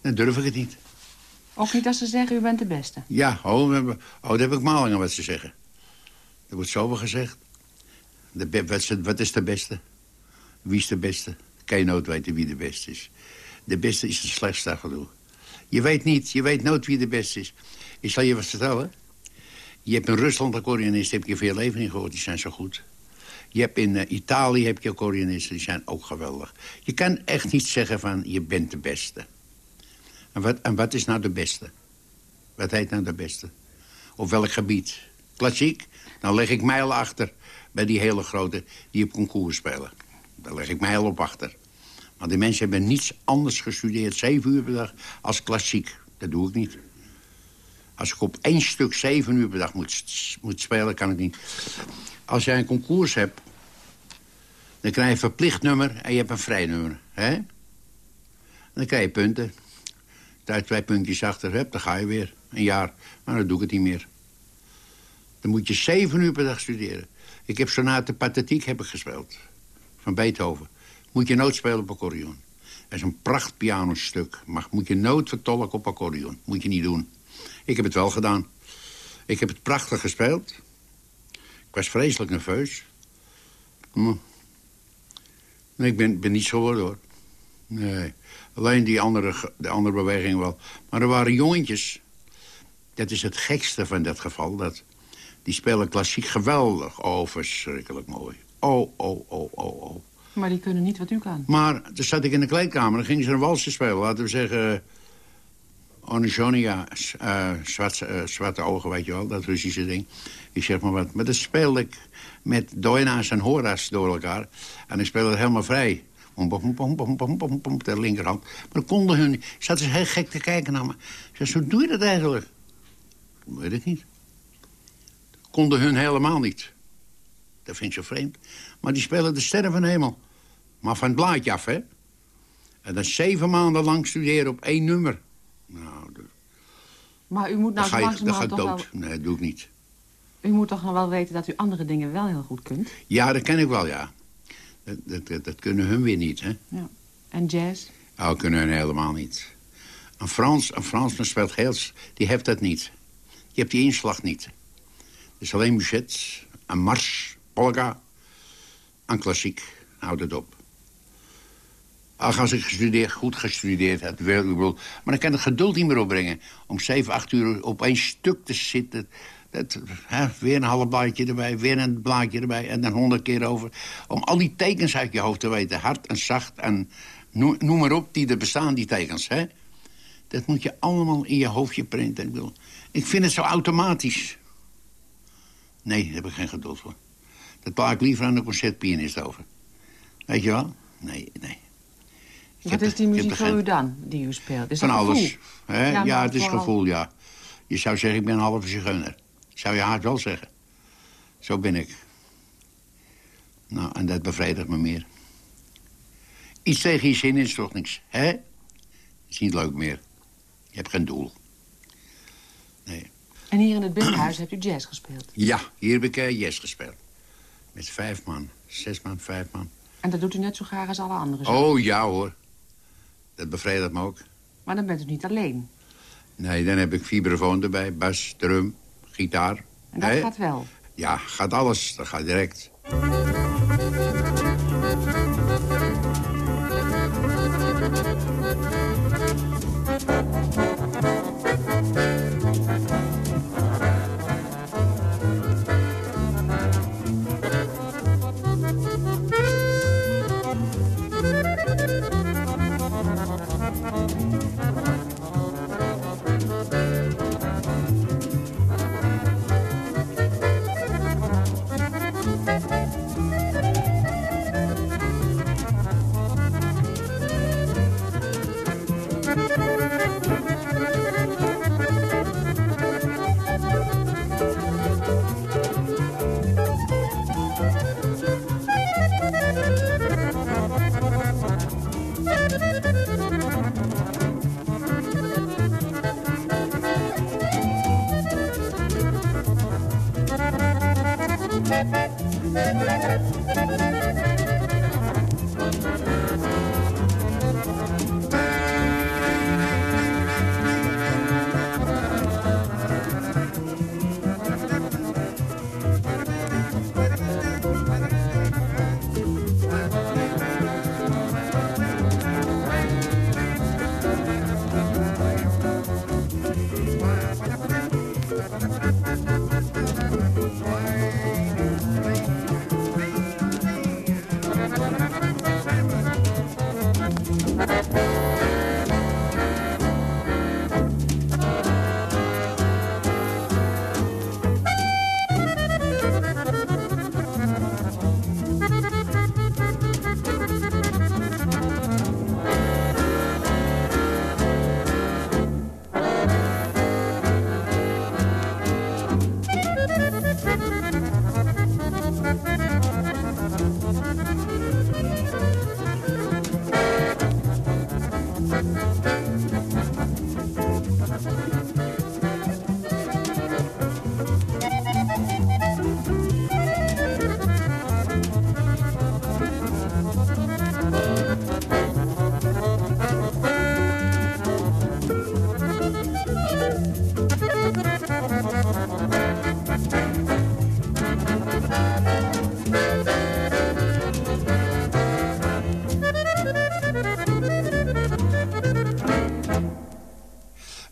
F: Dan durf ik het niet.
E: Ook niet als ze zeggen u bent de beste.
F: Ja, oh, oh dat heb ik malingen wat ze zeggen. Er wordt zoveel gezegd. De, wat, is wat is de beste? Wie is de beste? Kan je nooit weten wie de beste is. De beste is de slechtste gedoe. Je weet niet, je weet nooit wie de beste is. Ik zal je wat vertellen. Je hebt in Rusland accordeonisten, heb je veel leven in gehoord, die zijn zo goed. Je hebt in eh, Italië heb je die zijn ook geweldig. Je kan echt niet zeggen van, je bent de beste. En wat, en wat is nou de beste? Wat heet nou de beste? Op welk gebied? Klassiek? Dan leg ik mijlen achter bij die hele grote die op concours spelen. Daar leg ik mijlen op achter. Maar die mensen hebben niets anders gestudeerd, zeven uur per dag, als klassiek. Dat doe ik niet. Als ik op één stuk zeven uur per dag moet, moet spelen, kan ik niet. Als jij een concours hebt, dan krijg je een verplicht nummer en je hebt een vrij nummer. Hè? Dan krijg je punten. Daar twee puntjes achter hebt, dan ga je weer. Een jaar. Maar dan doe ik het niet meer. Dan moet je zeven uur per dag studeren. Ik heb sonate pathetiek heb ik gespeeld. Van Beethoven. Moet je nooit spelen op accordeon. Dat is een pracht pianostuk. Maar moet je nooit vertolken op accordeon. Moet je niet doen. Ik heb het wel gedaan. Ik heb het prachtig gespeeld. Ik was vreselijk nerveus. Hm. Nee, ik ben, ben niet zo geworden, hoor. Nee. Alleen die andere, de andere beweging wel. Maar er waren jongetjes. Dat is het gekste van dat geval. Dat, die spelen klassiek geweldig. Oh, verschrikkelijk mooi. Oh, oh, oh, oh, oh.
E: Maar die kunnen niet wat u kan.
F: Maar toen zat ik in de kleedkamer. Dan gingen ze een walsje spelen. Laten we zeggen... Onisonia, eh zwarte, eh, zwarte ogen, weet je wel. Dat Russische ding. Ik zeg maar wat. Maar dat speelde ik met doina's en hora's door elkaar. En ik speelde het helemaal vrij. Pom, pom, pom, pom, pom, pom, pom, op de linkerhand. Maar dan konden hun... Zaten ze heel gek te kijken naar me. Zeg, hoe doe je dat eigenlijk? Ik weet ik niet. Konden hun helemaal niet. Dat vind je vreemd. Maar die spelen de sterren van de hemel. Maar van het blaadje af, hè? En dan zeven maanden lang studeren op één nummer. Nou, dat,
E: Maar u moet
F: dan
E: nou
F: ga je, dan ga ik
E: toch wel...
F: dood. Nee, dat doe ik niet.
E: U moet toch nog wel weten dat u andere dingen wel heel goed kunt?
F: Ja, dat ken ik wel, ja. Dat, dat, dat, dat kunnen hun weer niet, hè?
E: Ja. En jazz?
F: Nou, kunnen hun helemaal niet. Een, Frans, een Fransman speelt heel... Die heeft dat niet. Je hebt die inslag niet. Is alleen muziek, een mars, polka, een klassiek. Houd het op. Ach, als ik gestudeerd, goed gestudeerd had, maar dan kan het geduld niet meer opbrengen. Om zeven, acht uur op één stuk te zitten. Dat, hè, weer een half blaadje erbij, weer een blaadje erbij en dan honderd keer over. Om al die tekens uit je hoofd te weten. Hard en zacht en noem, noem maar op, die er bestaan, die tekens. Hè? Dat moet je allemaal in je hoofdje printen. Ik, bedoel, ik vind het zo automatisch. Nee, daar heb ik geen geduld voor. Dat plaat ik liever aan de concertpianist over. Weet je wel? Nee, nee. Ik
E: Wat is die muziek voor
F: geen-
E: u dan, die u speelt? Is
F: Van alles. Hè?
E: Ja,
F: het is
E: vooral-
F: gevoel, ja. Je zou zeggen, ik ben een halve zigeuner. Zou je haast wel zeggen. Zo ben ik. Nou, en dat bevredigt me meer. Iets tegen je zin is toch niks, hè? is niet leuk meer. Je hebt geen doel.
E: En hier in het binnenhuis hebt u jazz gespeeld.
F: Ja, hier heb ik eh, yes gespeeld. Met vijf man. Zes man, vijf man.
E: En dat doet u net zo graag als alle anderen. zo.
F: Oh, ja hoor. Dat bevredigt me ook.
E: Maar dan bent u niet alleen.
F: Nee, dan heb ik vibrafoon erbij. Bas, drum, gitaar.
E: En dat gaat wel.
F: Ja, gaat alles. Dat gaat direct.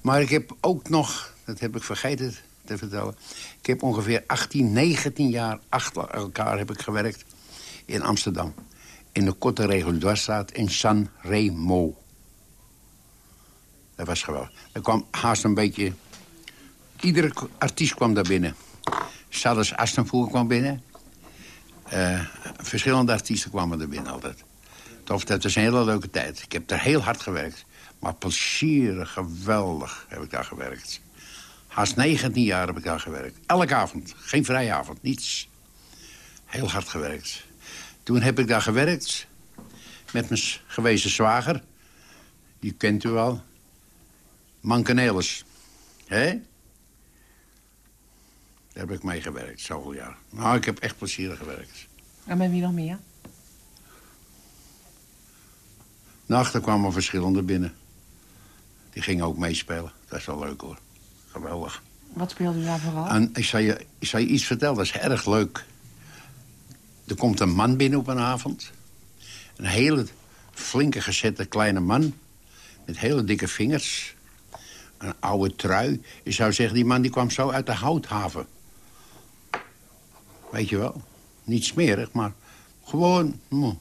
F: Maar ik heb ook nog, dat heb ik vergeten te vertellen... ik heb ongeveer 18, 19 jaar achter elkaar heb ik gewerkt in Amsterdam. In de Korte Reguladwarsstraat in San Remo. Dat was geweldig. Er kwam haast een beetje... Iedere artiest kwam daar binnen. Salles Astenvoer kwam binnen. Uh, verschillende artiesten kwamen er binnen altijd. Tof, dat was een hele leuke tijd. Ik heb er heel hard gewerkt. Maar plezierig, geweldig heb ik daar gewerkt. Haast 19 jaar heb ik daar gewerkt. Elke avond. Geen vrije avond, niets. Heel hard gewerkt. Toen heb ik daar gewerkt met mijn gewezen zwager. Die kent u wel. Mankenelis. Hé? Daar heb ik mee gewerkt, zoveel jaar. Nou, ik heb echt plezierig gewerkt.
E: En met wie nog meer?
F: Nachten kwamen verschillende binnen. Die gingen ook meespelen. Dat is wel leuk hoor. Geweldig.
E: Wat speelde u daar vooral?
F: En ik zal, je, ik zal je iets vertellen, dat is erg leuk. Er komt een man binnen op een avond. Een hele flinke gezette kleine man. Met hele dikke vingers. Een oude trui. Je zou zeggen, die man die kwam zo uit de houthaven. Weet je wel? Niet smerig, maar gewoon... Mm.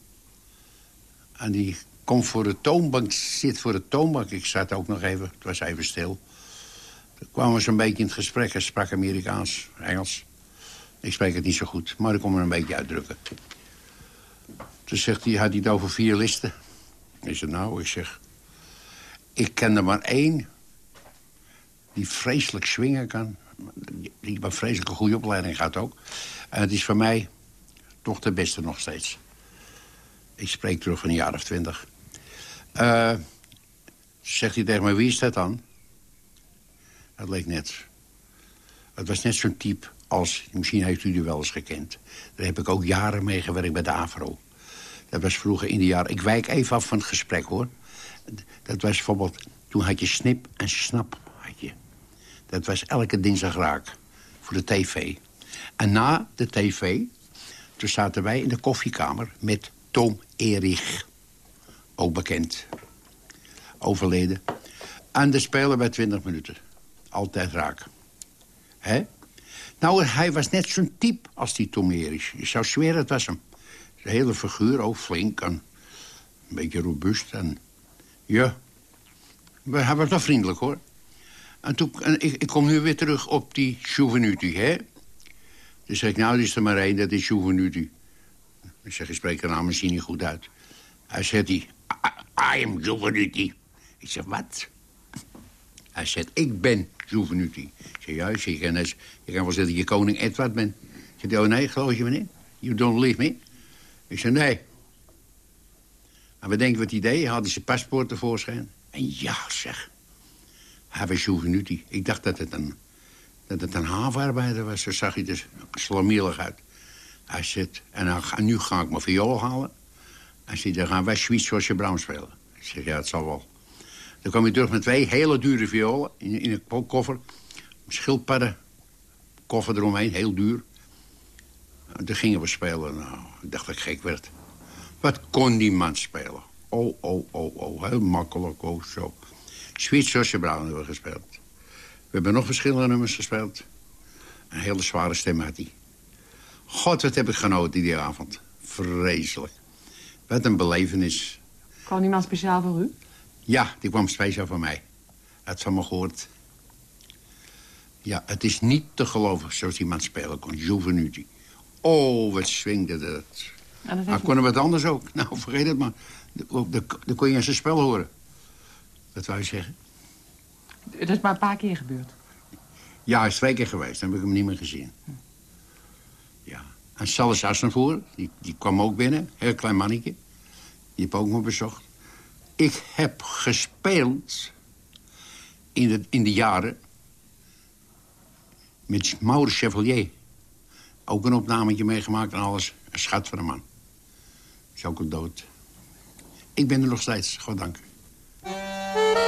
F: En die komt voor de toonbank, zit voor de toonbank. Ik zat ook nog even, het was even stil. Toen kwamen we zo'n beetje in het gesprek. Hij sprak Amerikaans, Engels. Ik spreek het niet zo goed, maar ik kon me een beetje uitdrukken. Toen zegt hij, had hij het over vier listen. Ik zeg, nou, ik zeg... Ik ken er maar één die vreselijk swingen kan. Die een vreselijke goede opleiding gaat ook. En het is voor mij toch de beste nog steeds. Ik spreek terug van een jaar of twintig. Uh, zegt hij tegen mij, wie is dat dan? Dat leek net... Het was net zo'n type als... Misschien heeft u die wel eens gekend. Daar heb ik ook jaren mee gewerkt bij de AVRO. Dat was vroeger in de jaren... Ik wijk even af van het gesprek, hoor. Dat was bijvoorbeeld... Toen had je snip en snap, had je. Dat was elke dinsdag raak. Voor de tv. En na de tv... Toen zaten wij in de koffiekamer met Tom Erich ook bekend. Overleden. En de speler bij 20 minuten. Altijd raak. Hè? Nou, hij was net zo'n type als die Tom Erich. Je zou zweren, het was hem. Zijn hele figuur, ook flink en een beetje robuust. En ja, hij was nog vriendelijk, hoor. En, toen, en ik, ik, kom nu weer terug op die Juvenuti, hè? Dus zeg ik, nou, die is er maar één, dat is Juvenuti. Ik zeg, je spreekt de naam misschien niet goed uit. Hij zegt, die, I am. Ik zeg, wat? Hij zegt, ik ben Juvenuti. Ik zeg, juist, je kan, je wel zeggen dat je koning Edward bent. Ik zeg, oh nee, geloof je me niet? You don't believe me? Ik zeg, nee. En we denken wat idee, hij had zijn paspoort tevoorschijn. En ja, zeg. Hij was Juvenuti. Ik dacht dat het een, dat havenarbeider was. Zo zag hij er slamielig uit. Hij zit, en dan ga, nu ga ik mijn viool halen. Hij zegt, dan gaan wij Zwitserse Brown spelen. Ik zeg, ja, het zal wel. Dan kwam hij terug met twee hele dure violen in, in een koffer. Schildpadden, koffer eromheen, heel duur. En toen gingen we spelen. Nou, ik dacht dat ik gek werd. Wat kon die man spelen? Oh, oh, oh, oh, heel makkelijk, oh, zo. Zwitserse Brown hebben we gespeeld. We hebben nog verschillende nummers gespeeld. Een hele zware stem had hij. God, wat heb ik genoten die avond. Vreselijk. Wat een belevenis.
E: Kwam iemand speciaal voor u?
F: Ja, die kwam speciaal van mij. Het van me gehoord. Ja, het is niet te geloven zoals iemand spelen kon. Juvenuti. Oh, wat swingde dat.
E: Ja, dat
F: Maar kon er wat anders ook. Nou, vergeet het maar. Dan kon je aan zijn spel horen. Dat wou je zeggen.
E: Dat is maar een paar keer gebeurd.
F: Ja, hij is twee keer geweest. Dan heb ik hem niet meer gezien. Ja. En Salas Assenvoer, die, die kwam ook binnen. Heel klein mannetje. Die heb ook me bezocht. Ik heb gespeeld in de, in de jaren met Maurice Chevalier. Ook een opnametje meegemaakt en alles. Een schat van een man. Is ook dood. Ik ben er nog steeds, goddank. Nou,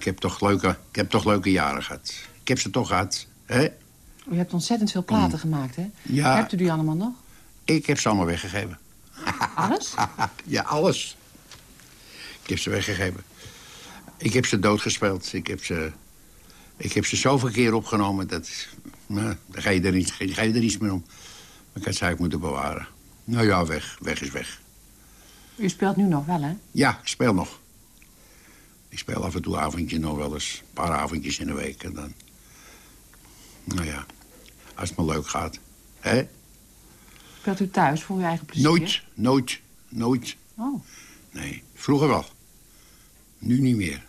F: ik heb toch leuke, ik heb toch leuke jaren gehad. Ik heb ze toch gehad. Hè?
E: U hebt ontzettend veel platen gemaakt, hè?
F: Ja.
E: Hebt u die allemaal nog?
F: Ik heb ze allemaal weggegeven.
E: Alles?
F: ja, alles. Ik heb ze weggegeven. Ik heb ze doodgespeeld. Ik heb ze, ik heb ze zoveel keer opgenomen dat... Nou, dan ga je er niet, ga je er niets meer om. Maar ik had ze eigenlijk moeten bewaren. Nou ja, weg. Weg is weg.
E: U speelt nu nog wel, hè?
F: Ja, ik speel nog. Ik speel af en toe avondjes nog wel eens. Een paar avondjes in de week. En dan... Nou ja, als het me leuk gaat. Hè?
E: Speelt u thuis voor uw eigen plezier?
F: Nooit, nooit, nooit.
E: Oh.
F: Nee, vroeger wel. Nu niet meer.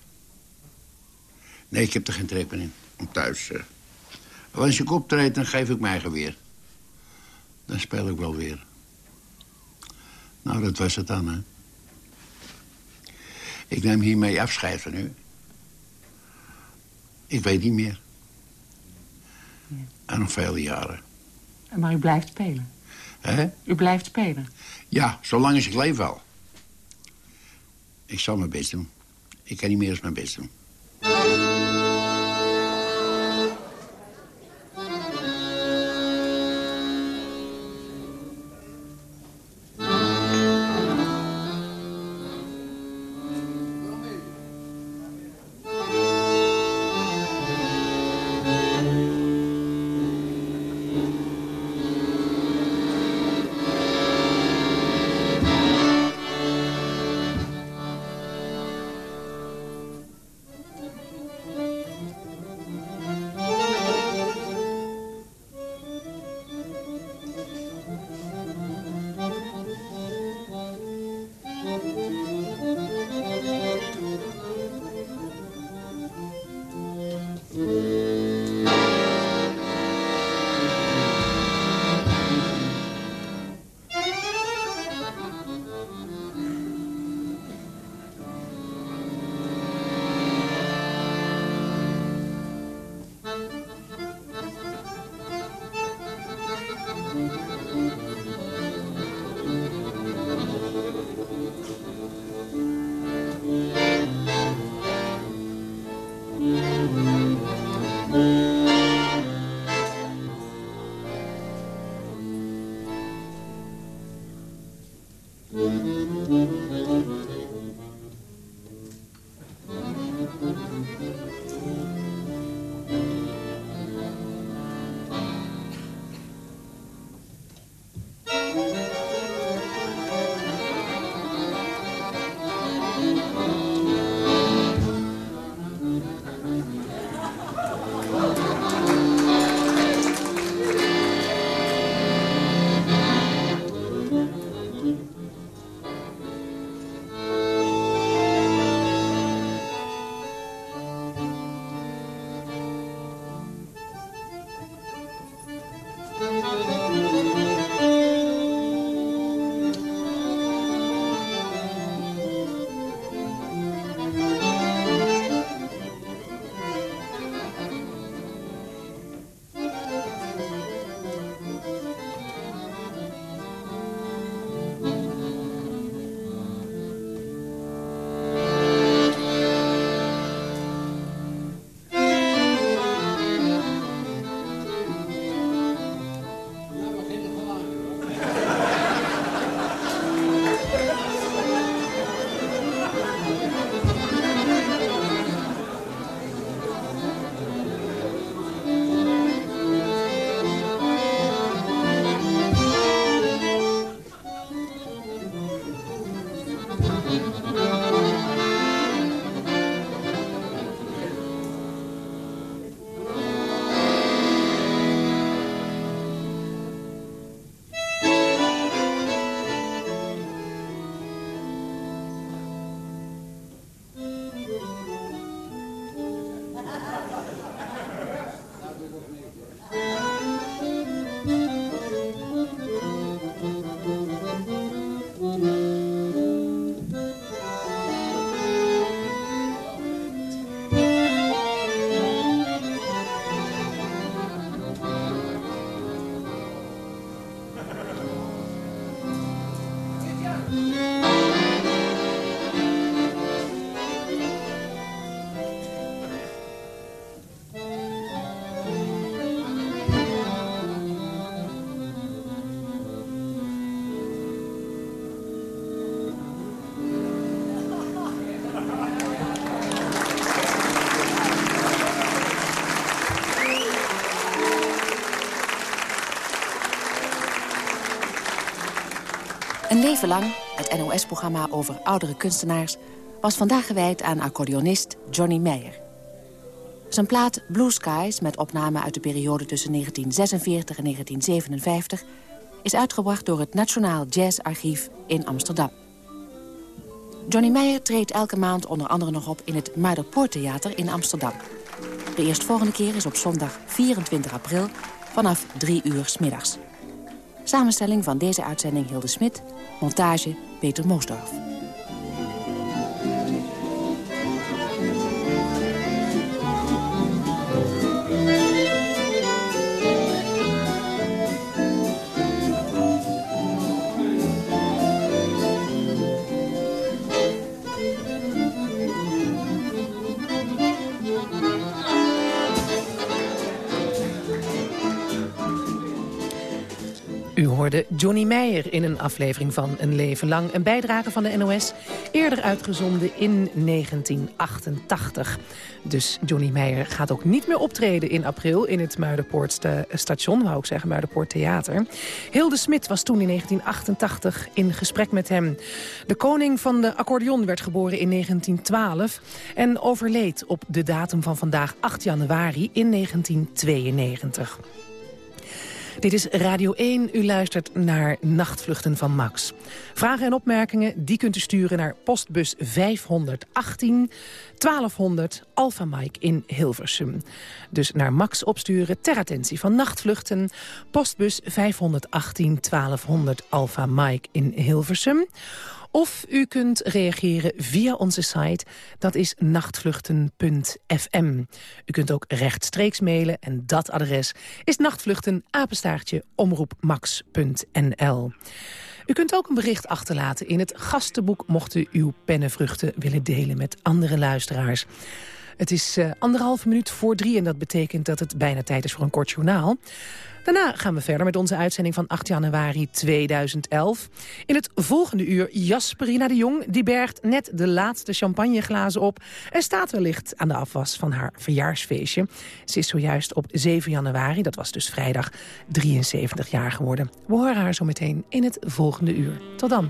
F: Nee, ik heb er geen trek meer in. Om thuis... eh, als ik optreed, dan geef ik mij eigen weer. Dan speel ik wel weer. Nou, dat was het dan, hè. Ik neem hiermee afscheid van u. Ik weet niet meer. En nog vele jaren.
E: Maar u blijft spelen.
F: Hè?
E: U blijft spelen.
F: Ja, zolang als ik leef wel. Ik zal mijn best doen. Ik kan niet meer eens mijn best doen.
E: Een leven lang, het NOS-programma over oudere kunstenaars... was vandaag gewijd aan accordeonist Johnny Meyer. Zijn plaat Blue Skies, met opname uit de periode tussen 1946 en 1957... is uitgebracht door het Nationaal Jazzarchief in Amsterdam. Johnny Meijer treedt elke maand onder andere nog op in het Muiderpoorttheater in Amsterdam. De eerstvolgende keer is op zondag 24 april vanaf 3 uur s middags. Samenstelling van deze uitzending Hilde Smit, montage Peter Moosdorf.
D: Hoorde Johnny Meijer in een aflevering van Een Leven Lang. Een bijdrage van de NOS, eerder uitgezonden in 1988. Dus Johnny Meijer gaat ook niet meer optreden in april... in het Muiderpoort station, wou ik zeggen, Muiderpoort Theater. Hilde Smit was toen in 1988 in gesprek met hem. De koning van de accordeon werd geboren in 1912... en overleed op de datum van vandaag 8 januari in 1992. Dit is Radio 1. U luistert naar Nachtvluchten van Max. Vragen en opmerkingen die kunt u sturen naar postbus 518 1200 Alpha Mike in Hilversum. Dus naar Max opsturen ter attentie van Nachtvluchten. Postbus 518 1200 Alpha Mike in Hilversum. Of u kunt reageren via onze site, dat is nachtvluchten.fm. U kunt ook rechtstreeks mailen en dat adres is nachtvluchten omroepmax.nl. U kunt ook een bericht achterlaten in het gastenboek... mocht u uw pennenvruchten willen delen met andere luisteraars. Het is uh, anderhalve minuut voor drie en dat betekent dat het bijna tijd is voor een kort journaal. Daarna gaan we verder met onze uitzending van 8 januari 2011. In het volgende uur Jasperina de Jong. Die bergt net de laatste champagneglazen op... en staat wellicht aan de afwas van haar verjaarsfeestje. Ze is zojuist op 7 januari, dat was dus vrijdag, 73 jaar geworden. We horen haar zo meteen in het volgende uur. Tot dan.